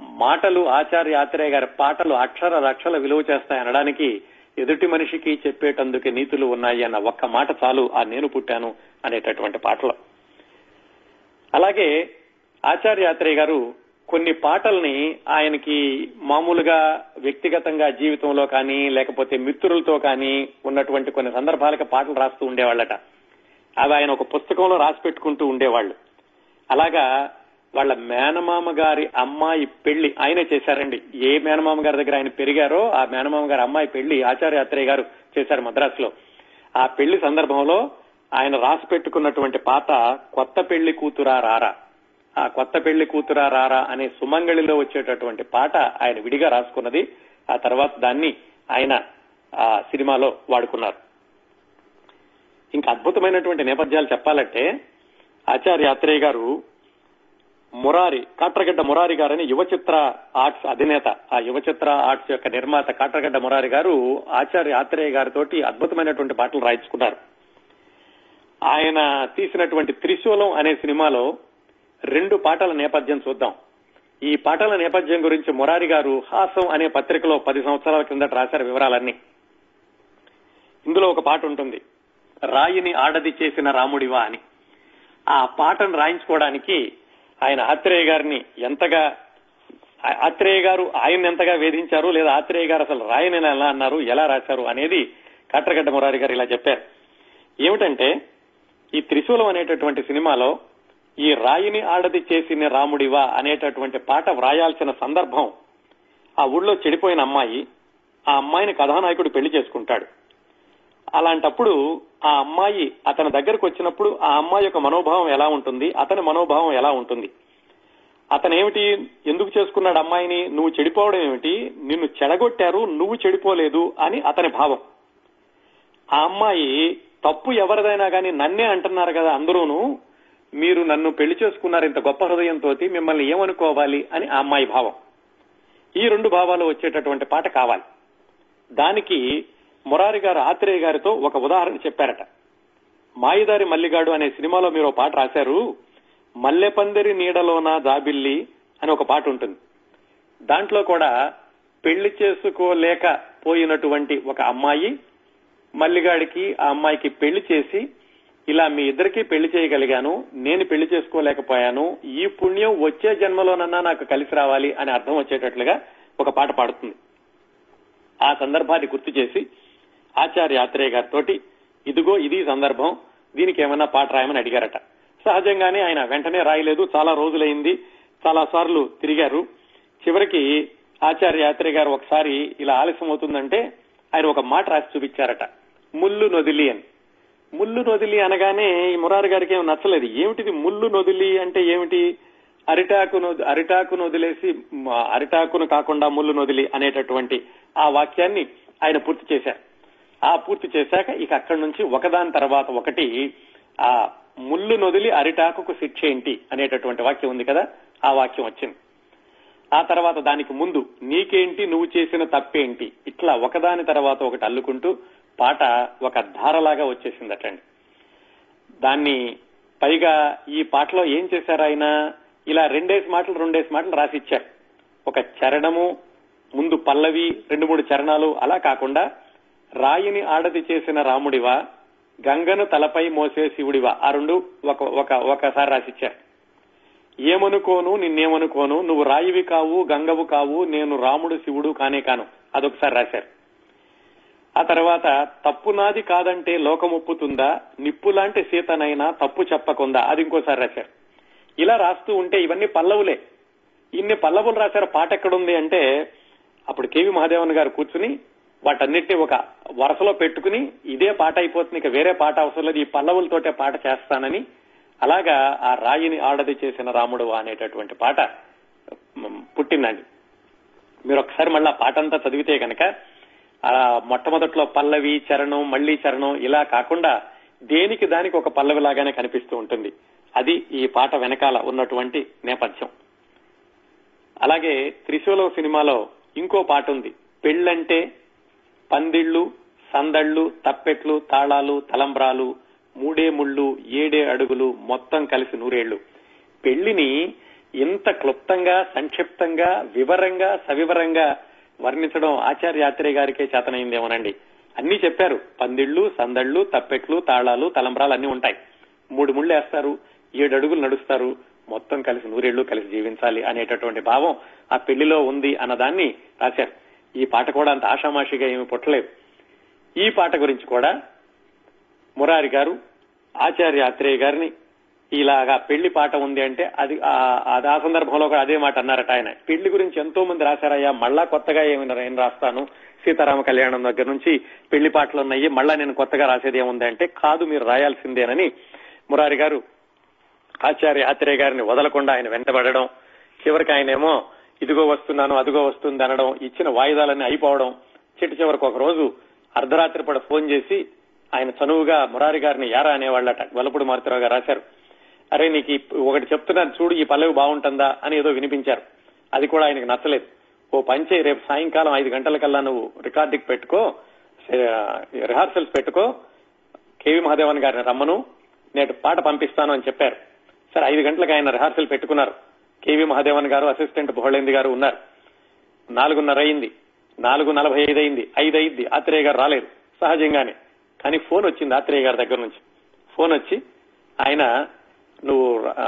మాటలు ఆచార్య ఆత్రేయ గారి పాటలు అక్షర రక్షల విలువ చేస్తాయి అనడానికి ఎదుటి మనిషికి చెప్పేటందుకే నీతులు ఉన్నాయి అన్న ఒక్క మాట చాలు. ఆ నేను పుట్టాను అనేటటువంటి పాటలు. అలాగే ఆచార్య ఆత్రేయ గారు కొన్ని పాటల్ని ఆయనకి మామూలుగా వ్యక్తిగతంగా జీవితంలో కానీ లేకపోతే మిత్రులతో కానీ ఉన్నటువంటి కొన్ని సందర్భాలకు పాటలు రాస్తూ ఉండేవాళ్ళట. అవి ఆయన ఒక పుస్తకంలో రాసి పెట్టుకుంటూ ఉండేవాళ్ళు. అలాగా వాళ్ళ మేనమామ గారి అమ్మాయి పెళ్ళి ఆయనే చేశారండి. ఏ మేనమామ గారి దగ్గర ఆయన పెరిగారో ఆ మేనమామ గారి అమ్మాయి పెళ్ళి ఆచార్య అత్రేయ గారు చేశారు మద్రాసులో. ఆ పెళ్ళి సందర్భంలో ఆయన రాసి పెట్టుకున్నటువంటి పాట కొత్త పెళ్ళి కూతురా రారా. ఆ కొత్త పెళ్ళి కూతురా రారా అనే సుమంగళిలో వచ్చేటటువంటి పాట ఆయన విడిగా రాసుకున్నది. ఆ తర్వాత దాన్ని ఆయన ఆ సినిమాలో వాడుకున్నారు. ఇంకా అద్భుతమైనటువంటి నేపథ్యాలు చెప్పాలంటే ఆచార్య అత్రేయ గారు మురారి కాట్రగడ్డ మురారి గారని యువ చిత్ర ఆర్ట్స్ అధినేత ఆ యువ చిత్ర ఆర్ట్స్ యొక్క నిర్మాత కాట్రగడ్డ మురారి గారు ఆచార్య ఆత్రేయ గారితో అద్భుతమైనటువంటి పాటలు రాయించుకున్నారు. ఆయన తీసినటువంటి త్రిశూలం అనే సినిమాలో రెండు పాటల నేపథ్యం చూద్దాం. ఈ పాటల నేపథ్యం గురించి మురారి గారు హాసం అనే పత్రికలో పది సంవత్సరాల కిందట రాశారు వివరాలన్నీ. ఇందులో ఒక పాట ఉంటుంది. రాయిని ఆడది చేసిన రాముడివా అని. ఆ పాటను రాయించుకోవడానికి ఆయన ఆత్రేయ గారిని ఎంతగా ఆత్రేయ గారు ఆయన ఎంతగా వేధించారు లేదా ఆత్రేయ గారు అసలు రాయని ఎలా అన్నారు ఎలా రాశారు అనేది కాట్రగడ్డ మురారి గారు ఇలా చెప్పారు. ఏమిటంటే ఈ త్రిశూలం అనేటటువంటి సినిమాలో ఈ రాయిని ఆడది చేసిన రాముడివా అనేటటువంటి పాట వ్రాయాల్సిన సందర్భం ఆ ఊళ్ళో చెడిపోయిన అమ్మాయి ఆ అమ్మాయిని కథానాయకుడు పెళ్ళి చేసుకుంటాడు. అలాంటప్పుడు ఆ అమ్మాయి అతని దగ్గరకు వచ్చినప్పుడు ఆ అమ్మాయి యొక్క మనోభావం ఎలా ఉంటుంది అతని మనోభావం ఎలా ఉంటుంది? అతనేమిటి ఎందుకు చేసుకున్నాడు అమ్మాయిని నువ్వు చెడిపోవడం ఏమిటి నిన్ను చెడగొట్టారు నువ్వు చెడిపోలేదు అని అతని భావం. ఆ అమ్మాయి తప్పు ఎవరిదైనా కానీ నన్నే అంటున్నారు కదా అందరూను మీరు నన్ను పెళ్ళి చేసుకున్నారు ఇంత గొప్ప హృదయంతో మిమ్మల్ని ఏమనుకోవాలి అని ఆ అమ్మాయి భావం. ఈ రెండు భావాలు వచ్చేటటువంటి పాట కావాలి. దానికి మురారి గారు ఆత్రేయ గారితో ఒక ఉదాహరణ చెప్పారట. మాయిదారి మల్లిగాడు అనే సినిమాలో మీరు పాట రాశారు. మల్లెపందిరి నీడలోన జాబిల్లి అని ఒక పాట ఉంటుంది. దాంట్లో కూడా పెళ్ళి చేసుకోలేక పోయినటువంటి ఒక అమ్మాయి మల్లిగాడికి ఆ అమ్మాయికి పెళ్ళి చేసి ఇలా మీ ఇద్దరికి పెళ్ళి చేయగలిగాను నేను పెళ్ళి చేసుకోలేకపోయాను ఈ పుణ్యం వచ్చే జన్మలోనన్నా నాకు కలిసి రావాలి అని అర్థం వచ్చేటట్లుగా ఒక పాట పాడుతుంది. ఆ సందర్భాన్ని గుర్తు చేసి ఆచార్య ఆత్రేయ గారితో ఇదిగో ఇది సందర్భం దీనికి ఏమన్నా పాట రాయమని అడిగారట. సహజంగానే ఆయన వెంటనే రాయలేదు చాలా రోజులైంది చాలా సార్లు తిరిగారు. చివరికి ఆచార్య యాత్రి గారు ఒకసారి ఇలా ఆలస్యం అవుతుందంటే ఆయన ఒక మాట రాసి చూపించారట ముల్లు నొదిలి అని. ముల్లు నొదిలి అనగానే ఈ మురారి గారికి ఏమి నచ్చలేదు. ఏమిటిది ముల్లు నొదిలి అంటే ఏమిటి? అరిటాకును అరిటాకును వదిలేసి అరిటాకును కాకుండా ముళ్ళు నొదిలి అనేటటువంటి ఆ వాక్యాన్ని ఆయన పూర్తి చేశారు. ఆ పూర్తి చేశాక ఇక అక్కడి నుంచి ఒకదాని తర్వాత ఒకటి ఆ ముళ్ళు నొదిలి అరిటాకుకు శిక్ష ఏంటి అనేటటువంటి వాక్యం ఉంది కదా ఆ వాక్యం వచ్చింది. ఆ తర్వాత దానికి ముందు నీకేంటి నువ్వు చేసిన తప్పేంటి? ఇట్లా ఒకదాని తర్వాత ఒకటి అల్లుకుంటూ పాట ఒక ధారలాగా వచ్చేసిందటండి దాన్ని పైగా ఈ పాటలో ఏం చేశారు ఆయన? ఇలా రెండేసి మాటలు రెండేసి మాటలు రాసిచ్చారు. ఒక చరణము ముందు పల్లవి రెండు మూడు చరణాలు అలా కాకుండా రాయిని ఆడది చేసిన రాముడివా గంగను తలపై మోసే శివుడివా ఆ రెండు ఒక ఒక ఒకసారి రాసిచ్చారు. ఏమనుకోను నిన్నేమనుకోను నువ్వు రాయివి కావు గంగవు కావు నేను రాముడు శివుడు కానే కాను. అదొకసారి రాశారు. ఆ తర్వాత తప్పు నాది కాదంటే లోకమొప్పుతుందా నిప్పు లాంటి సీతనైనా తప్పు చెప్పకుందా? అది ఇంకోసారి రాశారు. ఇలా రాస్తూ ఉంటే ఇవన్నీ పల్లవులే. ఇన్ని పల్లవులు రాశారు పాట ఎక్కడుంది అంటే అప్పుడు కేవి మహాదేవన్ గారు కూర్చుని వాటన్నిటిని ఒక వరుసలో పెట్టుకుని ఇదే పాట అయిపోతుంది ఇక వేరే పాట అవసరం లేదు ఈ పల్లవులతోటే పాట చేస్తానని అలాగా ఆ రాయిని ఆడది చేసిన రాముడు అనేటటువంటి పాట పుట్టిందండి మీరు ఒకసారి మళ్ళీ ఆ పాట అంతా చదివితే కనుక ఆ మొట్టమొదట్లో పల్లవి చరణం మళ్ళీ చరణం ఇలా కాకుండా దేనికి దానికి ఒక పల్లవి లాగానే కనిపిస్తూ ఉంటుంది. అది ఈ పాట వెనకాల ఉన్నటువంటి నేపథ్యం. అలాగే త్రిశూలం సినిమాలో ఇంకో పాట ఉంది పెళ్ళంటే పందిళ్ళు సందళ్ళు తప్పెట్లు తాళాలు తలంబ్రాలు మూడే ముళ్ళు ఏడే అడుగులు మొత్తం కలిసి నూరేళ్ళు పెళ్ళిని ఇంత క్లుప్తంగా సంక్షిప్తంగా వివరంగా సవివరంగా వర్ణించడం ఆచార్య యాత్రే గారికే చేతనైందేమోనండి. అన్ని చెప్పారు. పందిళ్ళు సందళ్ళు తప్పెట్లు తాళాలు తలంబ్రాలు అన్ని ఉంటాయి. మూడు ముళ్ళు వేస్తారు. ఏడు అడుగులు నడుస్తారు. మొత్తం కలిసి నూరేళ్ళు కలిసి జీవించాలి అనేటటువంటి భావం ఆ పెళ్ళిలో ఉంది అన్నదాన్ని రాశారు. ఈ పాట కూడా అంత ఆషామాషిగా ఏమి పుట్టలేదు. ఈ పాట గురించి కూడా మురారి గారు ఆచార్య అత్రేయ గారిని ఇలాగా పెళ్ళి పాట ఉంది అంటే అది ఆ- సందర్భంలో కూడా అదే మాట అన్నారట ఆయన. పెళ్ళి గురించి ఎంతో మంది రాశారయ్యా మళ్ళా కొత్తగా ఏమి రాస్తాను? సీతారామ కళ్యాణం దగ్గర నుంచి పెళ్ళి పాటలు ఉన్నాయి మళ్ళా నేను కొత్తగా రాసేది ఏముంది అంటే కాదు మీరు రాయాల్సిందేనని మురారి గారు ఆచార్య ఆత్రేయ గారిని వదలకుండా ఆయన వెంటబడడం చివరికి ఆయనేమో ఇదిగో వస్తున్నాను అదిగో వస్తుంది అనడం ఇచ్చిన వాయిదాలన్నీ అయిపోవడం చిట్ట చివరికి ఒక రోజు అర్ధరాత్రి పడ ఫోన్ చేసి ఆయన చనువుగా మురారి గారిని యారా అనేవాళ్ళట. వలపుడు మారుతిరావు గారు రాశారు. అరే నీకు ఒకటి చెప్తున్నాను చూడు ఈ పల్లవి బాగుంటుందా అని ఏదో వినిపించారు. అది కూడా ఆయనకు నచ్చలేదు. ఓ పంచే రేపు సాయంకాలం ఐదు గంటలకల్లా నువ్వు రికార్డింగ్ పెట్టుకో రిహార్సల్స్ పెట్టుకో కేవీ మహాదేవన్ గారిని రమ్మను నేటి పాట పంపిస్తాను అని చెప్పారు. సరే ఐదు గంటలకు ఆయన రిహార్సల్ పెట్టుకున్నారు. కేవి మహాదేవన్ గారు అసిస్టెంట్ బుహళేంది గారు ఉన్నారు. నాలుగున్నర అయింది. నాలుగు నలభై ఐదు అయింది. ఐదు అయింది. ఆత్రేయ గారు రాలేదు. సహజంగానే. కానీ ఫోన్ వచ్చింది ఆత్రేయ గారి దగ్గర నుంచి. ఫోన్ వచ్చి ఆయన నువ్వు ఆ,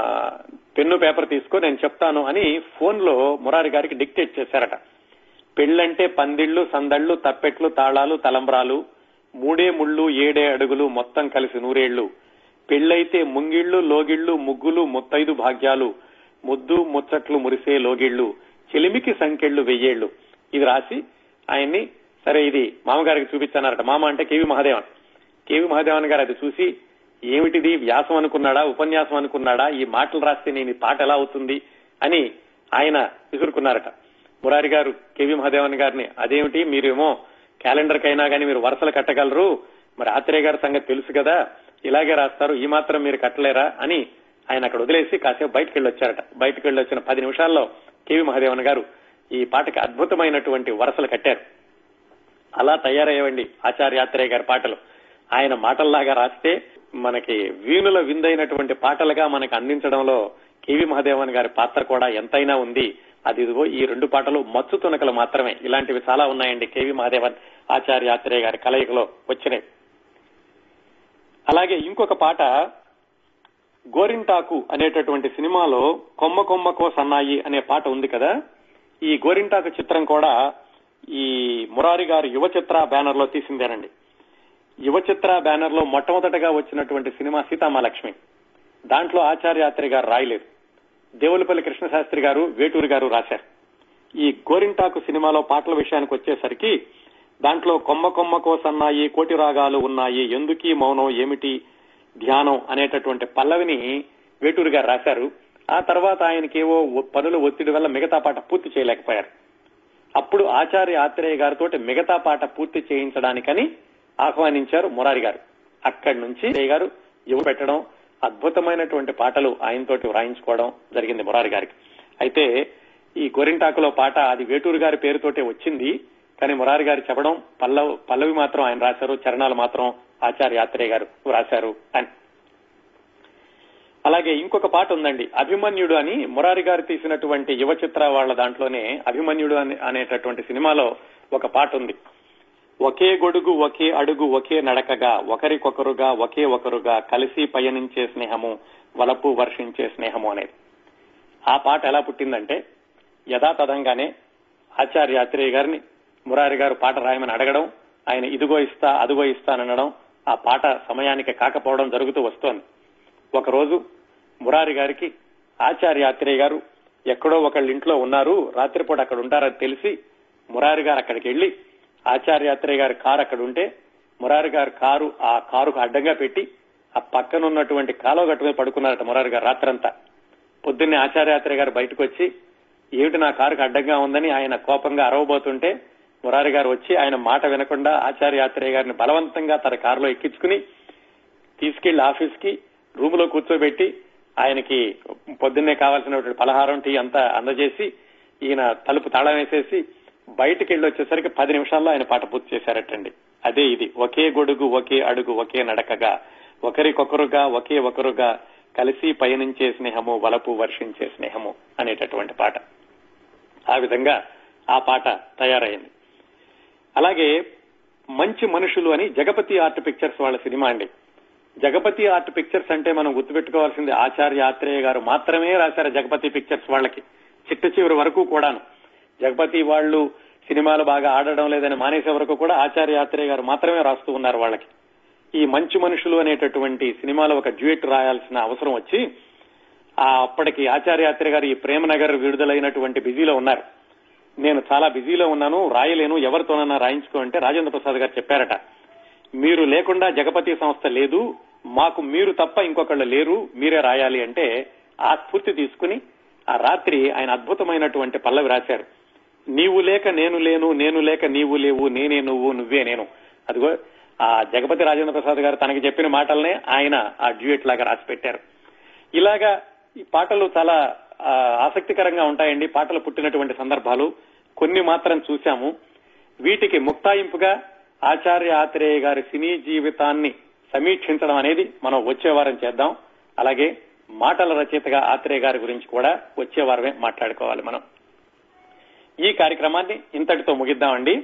పెన్ను పేపర్ తీసుకో నేను చెప్తాను అని ఫోన్లో మురారి గారికి డిక్టేట్ చేశారట. పెళ్ళంటే పందిళ్ళు సందళ్ళు తప్పెట్లు తాళాలు తలంబ్రాలు మూడే ముళ్ళు ఏడే అడుగులు మొత్తం కలిసి నూరేళ్ళు పెళ్ళైతే ముంగిళ్ళు లోగిళ్ళు ముగ్గులు ముత్తైదు భాగ్యాలు ముద్దు ముచ్చట్లు మురిసే లోగిళ్ళు చెలిమికి సంకెళ్ళు వెయ్యేళ్ళు ఇది రాసి ఆయన్ని సరే ఇది మామగారికి చూపించానరట మామ అంటే కేవి మహాదేవన్. కేవి మహాదేవన్ గారు అది చూసి ఏమిటిది? వ్యాసం అనుకున్నాడా? ఉపన్యాసం అనుకున్నాడా? ఈ మాటలు రాస్తే నేను ఈ పాట ఎలా అవుతుంది? అని ఆయన విసురుకున్నారట. మురారి గారు కేవి మహాదేవన్ గారిని అదేమిటి? మీరేమో క్యాలెండర్ కైనా కానీ మీరు వరుసలు కట్టగలరు? మరి ఆత్రేయ గారి సంగతి తెలుసు కదా? ఇలాగే రాస్తారు. ఈ మాత్రం మీరు కట్టలేరా? అని ఆయన అక్కడ వదిలేసి కాసేపు బయటకు వెళ్ళి వచ్చారట బయటకు వెళ్ళి వచ్చిన పది నిమిషాల్లో కేవి మహాదేవన్ గారు ఈ పాటకి అద్భుతమైనటువంటి వరసలు కట్టారు. అలా తయారయ్యవండి ఆచార్య ఆత్రేయ గారి పాటలు. ఆయన మాటల్లాగా రాస్తే మనకి వీణుల విందైనటువంటి పాటలుగా మనకు అందించడంలో కేవి మహాదేవన్ గారి పాత్ర కూడా ఎంతైనా ఉంది. అది ఇదిగో ఈ రెండు పాటలు మచ్చు తునకలు మాత్రమే. ఇలాంటివి చాలా ఉన్నాయండి కేవి మహాదేవన్ ఆచార్య ఆత్రేయ గారి కలయికలో వచ్చినాయి అలాగే ఇంకొక పాట గోరింటాకు అనేటటువంటి సినిమాలో కొమ్మ కొమ్మకో సన్నాయి అనే పాట ఉంది కదా. ఈ గోరింటాకు చిత్రం కూడా ఈ మురారి గారు యువ చిత్ర బ్యానర్లో తీసిందేనండి. యువ చిత్ర బ్యానర్లో మొట్టమొదటగా వచ్చినటువంటి సినిమా సీతామాలక్ష్మి దాంట్లో ఆచార్యాత్రి గారు రాయలేదు. దేవులపల్లి కృష్ణశాస్త్రి గారు వేటూరు గారు రాశారు. ఈ గోరింటాకు సినిమాలో పాటల విషయానికి వచ్చేసరికి దాంట్లో కొమ్మ కొమ్మ కోసన్నాయి కోటి రాగాలు ఉన్నాయి ఎందుకీ మౌనం ఏమిటి ధ్యానం అనేటటువంటి పల్లవిని వేటూరు గారు రాశారు. ఆ తర్వాత ఆయనకేవో పనుల ఒత్తిడి వల్ల మిగతా పాట పూర్తి చేయలేకపోయారు. అప్పుడు ఆచార్య ఆత్రేయ గారితో మిగతా పాట పూర్తి చేయించడానికని ఆహ్వానించారు మురారి గారు. అక్కడి నుంచి గారు యువ పెట్టడం అద్భుతమైనటువంటి పాటలు ఆయనతోటి వ్రాయించుకోవడం జరిగింది మురారి గారికి. అయితే ఈ గోరింటాకులో పాట అది వేటూరు గారి పేరుతోటే వచ్చింది కానీ మురారి గారు చెప్పడం పల్లవ్ పల్లవి మాత్రం ఆయన రాశారు చరణాలు మాత్రం ఆచార్య యాత్రే గారు రాశారు అని. అలాగే ఇంకొక పాట ఉందండి అభిమన్యుడు అని మురారి గారు తీసినటువంటి యువ చిత్ర వాళ్ళ దాంట్లోనే అభిమన్యుడు అనేటటువంటి సినిమాలో ఒక పాట ఉంది. ఒకే గొడుగు ఒకే అడుగు ఒకే నడకగా ఒకరికొకరుగా ఒకే ఒకరుగా కలిసి పయనించే స్నేహము వలపు వర్షించే స్నేహము అనేది. ఆ పాట ఎలా పుట్టిందంటే యథాతథంగానే ఆచార్య అత్రేయ గారిని మురారి గారు పాట రాయమని అడగడం ఆయన ఇదిగో ఇస్తా అదిగో ఇస్తాననడం ఆ పాట సమయానికి కాకపోవడం జరుగుతూ వస్తోంది. ఒకరోజు మురారి గారికి ఆచార్య అత్రేయ గారు ఎక్కడో ఒకళ్ళ ఇంట్లో ఉన్నారు రాత్రిపూట అక్కడ ఉంటారని తెలిసి మురారి గారు అక్కడికి వెళ్ళి ఆచార్య గారి కారు అక్కడ ఉంటే మురారి గారి కారు ఆ కారుకు అడ్డంగా పెట్టి ఆ పక్కన ఉన్నటువంటి కాలువ గట్టు మీద పడుకున్నారట మురారి గారు రాత్రంతా. పొద్దున్నే ఆచార్యాత్రేయ గారు బయటకు వచ్చి ఏమిటి నా కారుకు అడ్డంగా ఉందని? ఆయన కోపంగా అరవబోతుంటే మురారి గారు వచ్చి ఆయన మాట వినకుండా ఆచార్యాత్రేయ గారిని బలవంతంగా తన కారులో ఎక్కించుకుని తీసుకెళ్ళి ఆఫీస్కి రూమ్లో కూర్చోబెట్టి ఆయనకి పొద్దున్నే కావాల్సినటువంటి పలహారం టీ అంతా అందజేసి ఈయన తలుపు తాళం వేసేసి బయటికి వెళ్ళి వచ్చేసరికి పది నిమిషాల్లో ఆయన పాట పూర్తి చేశారటండి. అదే ఇది. ఒకే గొడుగు ఒకే అడుగు ఒకే నడకగా ఒకరికొకరుగా ఒకే ఒకరుగా కలిసి పయనించే స్నేహము వలపు వర్షించే స్నేహము అనేటటువంటి పాట. ఆ విధంగా ఆ పాట తయారైంది. అలాగే మంచి మనుషులు అని జగపతి ఆర్ట్ పిక్చర్స్ వాళ్ళ సినిమా అండి. జగపతి ఆర్ట్ పిక్చర్స్ అంటే మనం గుర్తుపెట్టుకోవాల్సింది ఆచార్య ఆత్రేయ గారు మాత్రమే రాశారు జగపతి పిక్చర్స్ వాళ్ళకి. చిట్ట చివరి వరకు కూడాను. జగపతి వాళ్ళు సినిమాలు బాగా ఆడడం లేదని మానేసే వరకు కూడా ఆచార్య ఆత్రేయ గారు మాత్రమే రాస్తూ ఉన్నారు వాళ్ళకి. ఈ మంచి మనుషులు అనేటటువంటి సినిమాలో ఒక డ్యూయట్ రాయాల్సిన అవసరం వచ్చి ఆ అప్పటికి ఆచార్యాత్రి గారు ఈ ప్రేమనగర్ విడుదలైనటువంటి బిజీలో ఉన్నారు. నేను చాలా బిజీలో ఉన్నాను రాయలేను ఎవరితోనన్నా రాయించుకో అంటే రాజేంద్ర ప్రసాద్ గారు చెప్పారట. మీరు లేకుండా జగపతి సంస్థ లేదు మాకు మీరు తప్ప ఇంకొకళ్ళు లేరు మీరే రాయాలి అంటే ఆ స్ఫూర్తి తీసుకుని ఆ రాత్రి ఆయన అద్భుతమైనటువంటి పల్లవి రాశారు. నీవు లేక నేను లేను నేను లేక నీవు లేవు నేనే నువ్వు నువ్వే నేను. అదిగో ఆ జగపతి రాజేంద్ర ప్రసాద్ గారు తనకి చెప్పిన మాటలనే ఆయన ఆ డ్యూయట్ లాగా రాసి పెట్టారు. ఇలాగా ఈ పాటలు చాలా ఆసక్తికరంగా ఉంటాయండి. పాటలు పుట్టినటువంటి సందర్భాలు కొన్ని మాత్రం చూశాము. వీటికి ముక్తాయింపుగా ఆచార్య ఆత్రేయ గారి సినీ జీవితాన్ని సమీక్షించడం అనేది మనం వచ్చే వారం చేద్దాం. అలాగే మాటల రచయితగా ఆత్రేయ గారి గురించి కూడా వచ్చే వారమే మాట్లాడుకోవాలి మనం. ఈ కార్యక్రమాన్ని ఇంతటితో ముగిద్దామండి.